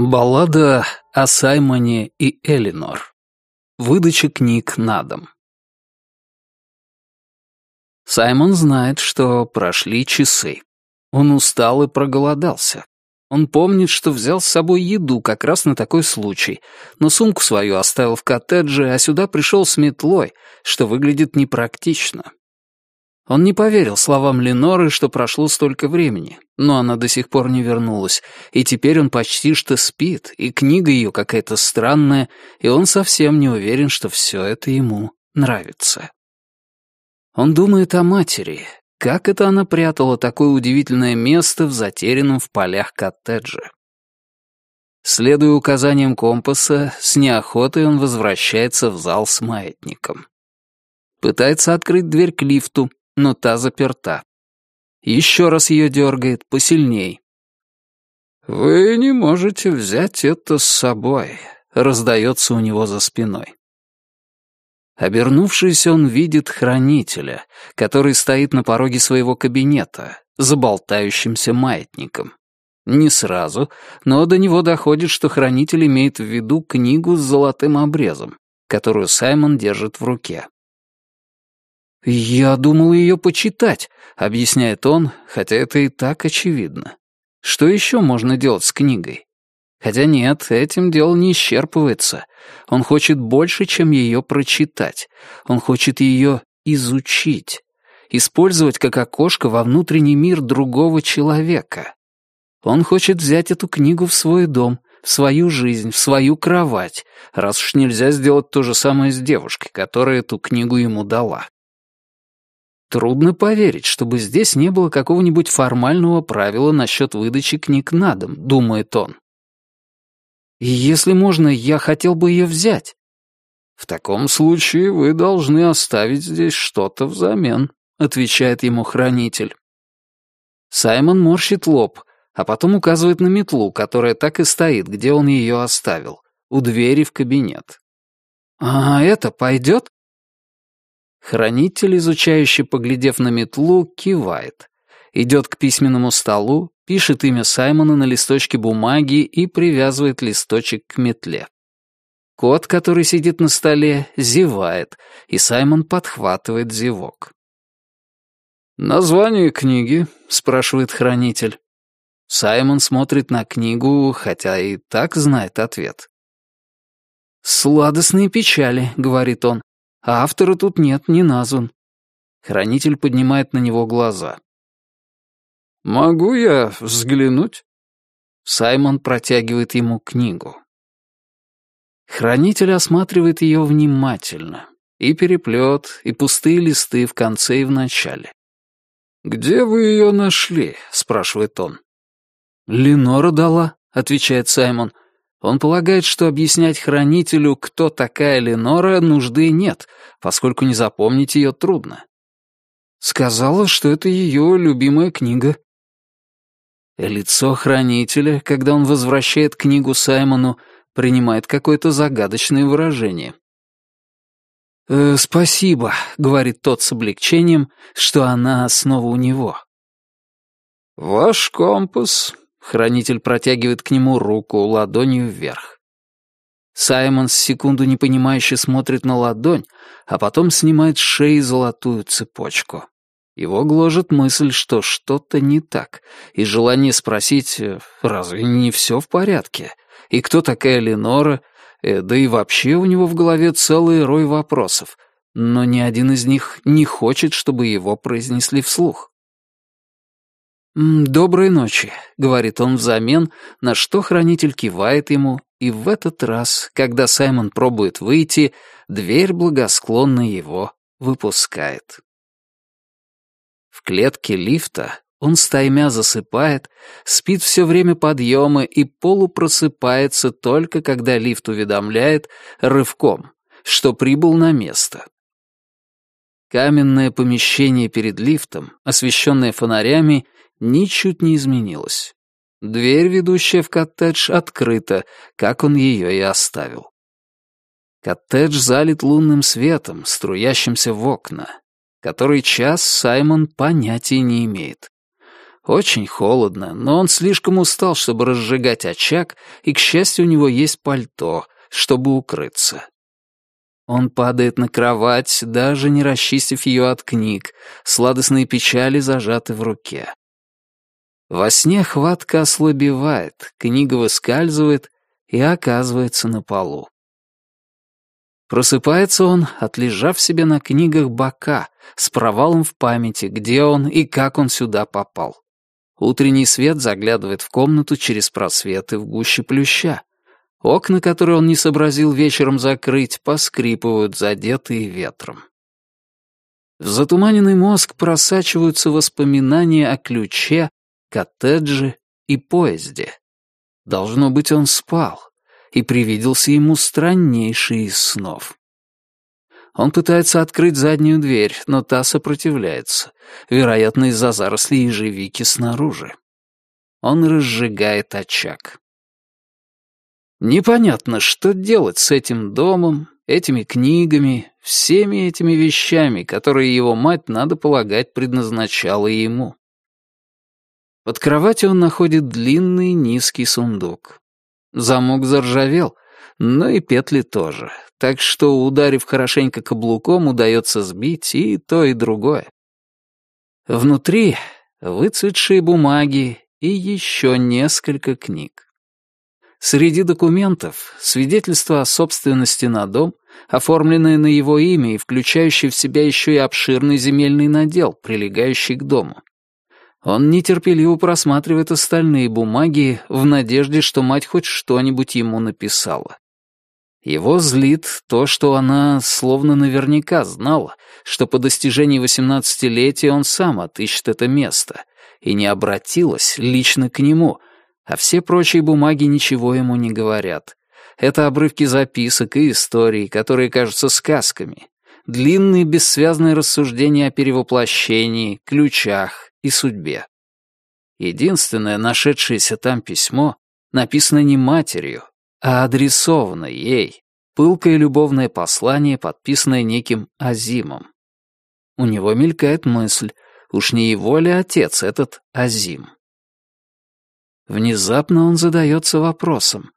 Баллада о Саймоне и Элинор. Выдача книг на дом. Саймон знает, что прошли часы. Он устал и проголодался. Он помнит, что взял с собой еду как раз на такой случай, но сумку свою оставил в коттедже, а сюда пришел с метлой, что выглядит непрактично. Он не поверил словам Леноры, что прошло столько времени, но она до сих пор не вернулась, и теперь он почти что спит, и книга ее какая-то странная, и он совсем не уверен, что все это ему нравится. Он думает о матери, как это она прятала такое удивительное место в затерянном в полях коттедже. Следуя указаниям компаса, с неохотой он возвращается в зал с маятником. Пытается открыть дверь к лифту, но та заперта. Еще раз ее дергает, посильней. «Вы не можете взять это с собой», — раздается у него за спиной. Обернувшись, он видит хранителя, который стоит на пороге своего кабинета, за болтающимся маятником. Не сразу, но до него доходит, что хранитель имеет в виду книгу с золотым обрезом, которую Саймон держит в руке. «Я думал ее почитать», — объясняет он, хотя это и так очевидно. Что еще можно делать с книгой? Хотя нет, этим дело не исчерпывается. Он хочет больше, чем ее прочитать. Он хочет ее изучить. Использовать как окошко во внутренний мир другого человека. Он хочет взять эту книгу в свой дом, в свою жизнь, в свою кровать, раз уж нельзя сделать то же самое с девушкой, которая эту книгу ему дала. Трудно поверить, чтобы здесь не было какого-нибудь формального правила насчет выдачи книг на дом, думает он. И если можно, я хотел бы ее взять. В таком случае вы должны оставить здесь что-то взамен, отвечает ему хранитель. Саймон морщит лоб, а потом указывает на метлу, которая так и стоит, где он ее оставил, у двери в кабинет. «А это пойдет?» Хранитель, изучающий, поглядев на метлу, кивает. Идет к письменному столу, пишет имя Саймона на листочке бумаги и привязывает листочек к метле. Кот, который сидит на столе, зевает, и Саймон подхватывает зевок. «Название книги?» — спрашивает хранитель. Саймон смотрит на книгу, хотя и так знает ответ. «Сладостные печали», — говорит он. А автора тут нет, не назван. Хранитель поднимает на него глаза. «Могу я взглянуть?» Саймон протягивает ему книгу. Хранитель осматривает ее внимательно. И переплет, и пустые листы в конце и в начале. «Где вы ее нашли?» — спрашивает он. «Ленора дала», — отвечает Саймон. Он полагает, что объяснять хранителю, кто такая Ленора, нужды нет, поскольку не запомнить ее трудно. Сказала, что это ее любимая книга. Лицо хранителя, когда он возвращает книгу Саймону, принимает какое-то загадочное выражение. «Э, «Спасибо», — говорит тот с облегчением, что она снова у него. «Ваш компас Хранитель протягивает к нему руку ладонью вверх. Саймон секунду непонимающе смотрит на ладонь, а потом снимает с шеи золотую цепочку. Его гложет мысль, что что-то не так, и желание спросить, разве не все в порядке? И кто такая Ленора? Э, да и вообще у него в голове целый рой вопросов, но ни один из них не хочет, чтобы его произнесли вслух. «Доброй ночи», — говорит он взамен, на что хранитель кивает ему, и в этот раз, когда Саймон пробует выйти, дверь благосклонно его выпускает. В клетке лифта он стаймя засыпает, спит все время подъема и полупросыпается только когда лифт уведомляет рывком, что прибыл на место. Каменное помещение перед лифтом, освещенное фонарями, ничуть не изменилось. Дверь, ведущая в коттедж, открыта, как он ее и оставил. Коттедж залит лунным светом, струящимся в окна. Который час Саймон понятия не имеет. Очень холодно, но он слишком устал, чтобы разжигать очаг, и, к счастью, у него есть пальто, чтобы укрыться. Он падает на кровать, даже не расчистив ее от книг, сладостные печали зажаты в руке. Во сне хватка ослабевает, книга выскальзывает и оказывается на полу. Просыпается он, отлежав себе на книгах бока, с провалом в памяти, где он и как он сюда попал. Утренний свет заглядывает в комнату через просветы в гуще плюща. Окна, которые он не сообразил вечером закрыть, поскрипывают, задетые ветром. В затуманенный мозг просачиваются воспоминания о ключе, коттедже и поезде. Должно быть, он спал и привиделся ему страннейший из снов. Он пытается открыть заднюю дверь, но та сопротивляется, вероятно, из-за зарослей ежевики снаружи. Он разжигает очаг. Непонятно, что делать с этим домом, этими книгами, всеми этими вещами, которые его мать, надо полагать, предназначала ему. Под кроватью он находит длинный низкий сундук. Замок заржавел, но и петли тоже, так что, ударив хорошенько каблуком, удается сбить и то, и другое. Внутри выцветшие бумаги и еще несколько книг. Среди документов свидетельство о собственности на дом, оформленное на его имя и включающее в себя еще и обширный земельный надел, прилегающий к дому. Он нетерпеливо просматривает остальные бумаги в надежде, что мать хоть что-нибудь ему написала. Его злит то, что она словно наверняка знала, что по достижении восемнадцатилетия он сам отыщет это место, и не обратилась лично к нему, а все прочие бумаги ничего ему не говорят. Это обрывки записок и историй, которые кажутся сказками, длинные бессвязные рассуждения о перевоплощении, ключах, и судьбе. Единственное нашедшееся там письмо написано не матерью, а адресовано ей, пылкое любовное послание, подписанное неким Азимом. У него мелькает мысль, уж не его ли отец этот Азим? Внезапно он задается вопросом,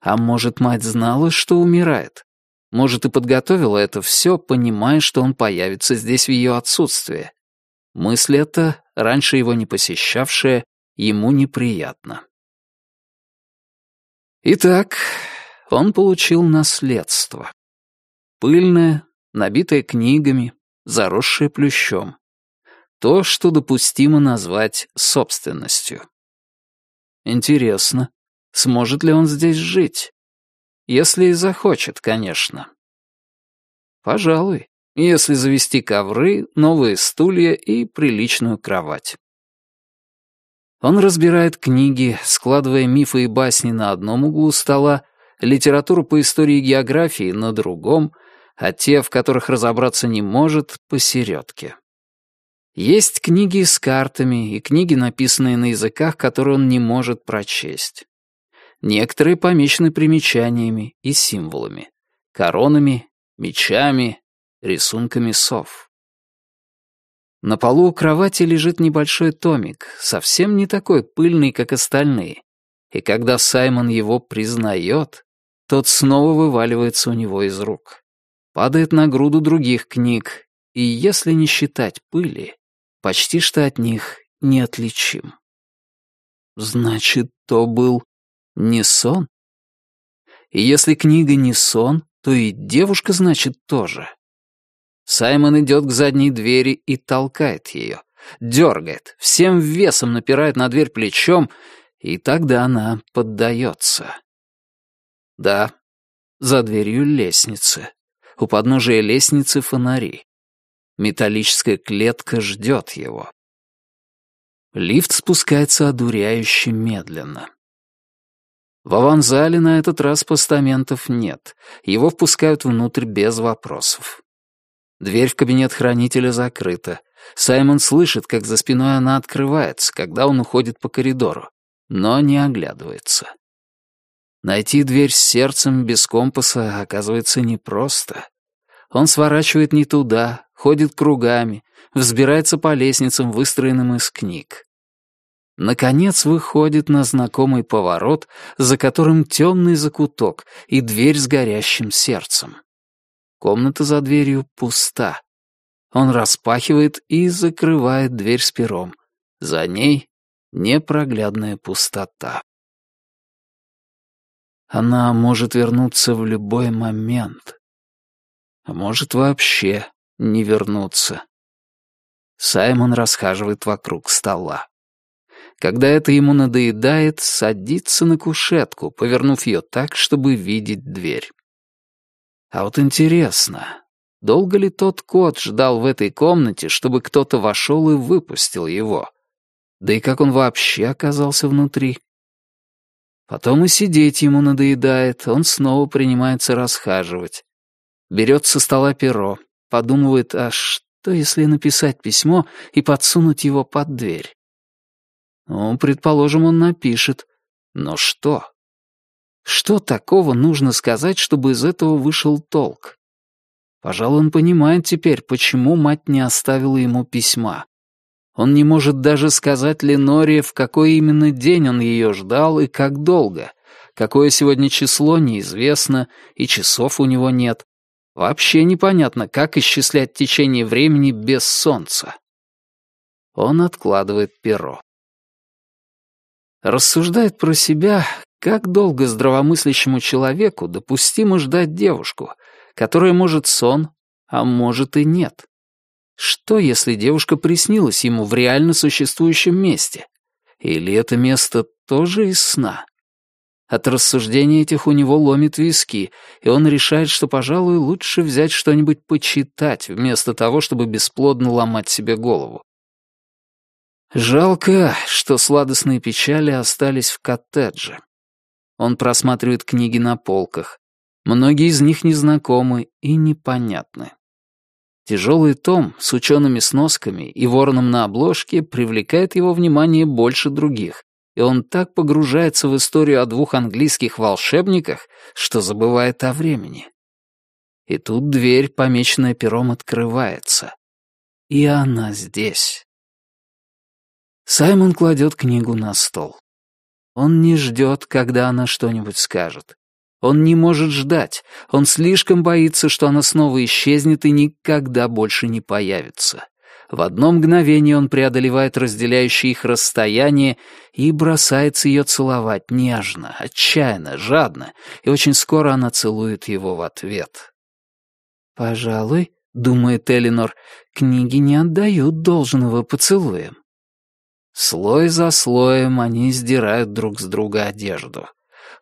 а может, мать знала, что умирает? Может, и подготовила это все, понимая, что он появится здесь в ее отсутствие. Мысль эта раньше его не посещавшее, ему неприятно. Итак, он получил наследство. Пыльное, набитое книгами, заросшее плющом. То, что допустимо назвать собственностью. Интересно, сможет ли он здесь жить? Если и захочет, конечно. Пожалуй если завести ковры, новые стулья и приличную кровать. Он разбирает книги, складывая мифы и басни на одном углу стола, литературу по истории и географии на другом, а те, в которых разобраться не может, посередке. Есть книги с картами и книги, написанные на языках, которые он не может прочесть. Некоторые помечены примечаниями и символами, коронами, мечами, рисунками сов. На полу у кровати лежит небольшой томик, совсем не такой пыльный, как остальные. И когда Саймон его признает, тот снова вываливается у него из рук. Падает на груду других книг, и, если не считать пыли, почти что от них неотличим. Значит, то был не сон? И если книга не сон, то и девушка, значит, тоже. Саймон идет к задней двери и толкает ее. Дергает, всем весом напирает на дверь плечом, и тогда она поддается. Да, за дверью лестницы. У подножия лестницы фонари. Металлическая клетка ждет его. Лифт спускается одуряюще медленно. В аванзале на этот раз постаментов нет. Его впускают внутрь без вопросов. Дверь в кабинет хранителя закрыта. Саймон слышит, как за спиной она открывается, когда он уходит по коридору, но не оглядывается. Найти дверь с сердцем без компаса оказывается непросто. Он сворачивает не туда, ходит кругами, взбирается по лестницам, выстроенным из книг. наконец выходит на знакомый поворот, за которым темный закуток и дверь с горящим сердцем. Комната за дверью пуста. Он распахивает и закрывает дверь с пером. За ней непроглядная пустота. Она может вернуться в любой момент. А может вообще не вернуться. Саймон расхаживает вокруг стола. Когда это ему надоедает, садится на кушетку, повернув ее так, чтобы видеть дверь. А вот интересно, долго ли тот кот ждал в этой комнате, чтобы кто-то вошел и выпустил его? Да и как он вообще оказался внутри? Потом и сидеть ему надоедает, он снова принимается расхаживать. Берет со стола перо, подумывает, а что, если написать письмо и подсунуть его под дверь? Ну, предположим, он напишет. Но что? Что такого нужно сказать, чтобы из этого вышел толк? Пожалуй, он понимает теперь, почему мать не оставила ему письма. Он не может даже сказать Леноре, в какой именно день он ее ждал и как долго. Какое сегодня число, неизвестно, и часов у него нет. Вообще непонятно, как исчислять течение времени без солнца. Он откладывает перо. Рассуждает про себя, как долго здравомыслящему человеку допустимо ждать девушку, которая может сон, а может и нет. Что, если девушка приснилась ему в реально существующем месте? Или это место тоже из сна? От рассуждений этих у него ломит виски, и он решает, что, пожалуй, лучше взять что-нибудь почитать, вместо того, чтобы бесплодно ломать себе голову. Жалко, что сладостные печали остались в коттедже. Он просматривает книги на полках. Многие из них незнакомы и непонятны. Тяжелый том с учеными сносками и вороном на обложке привлекает его внимание больше других, и он так погружается в историю о двух английских волшебниках, что забывает о времени. И тут дверь, помеченная пером, открывается. И она здесь. Саймон кладет книгу на стол. Он не ждет, когда она что-нибудь скажет. Он не может ждать. Он слишком боится, что она снова исчезнет и никогда больше не появится. В одно мгновение он преодолевает разделяющее их расстояние и бросается ее целовать нежно, отчаянно, жадно, и очень скоро она целует его в ответ. «Пожалуй, — думает Элинор, — книги не отдают должного поцелуям. Слой за слоем они сдирают друг с друга одежду.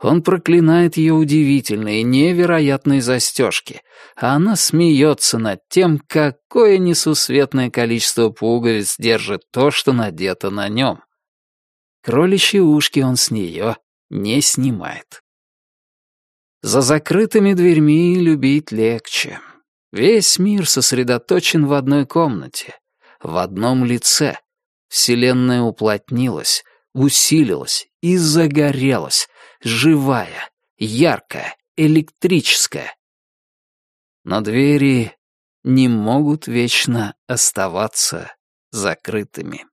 Он проклинает ее удивительные, невероятные застежки, а она смеется над тем, какое несусветное количество пуговиц держит то, что надето на нем. Кроличьи ушки он с нее не снимает. За закрытыми дверьми любить легче. Весь мир сосредоточен в одной комнате, в одном лице — Вселенная уплотнилась, усилилась и загорелась, живая, яркая, электрическая. Но двери не могут вечно оставаться закрытыми.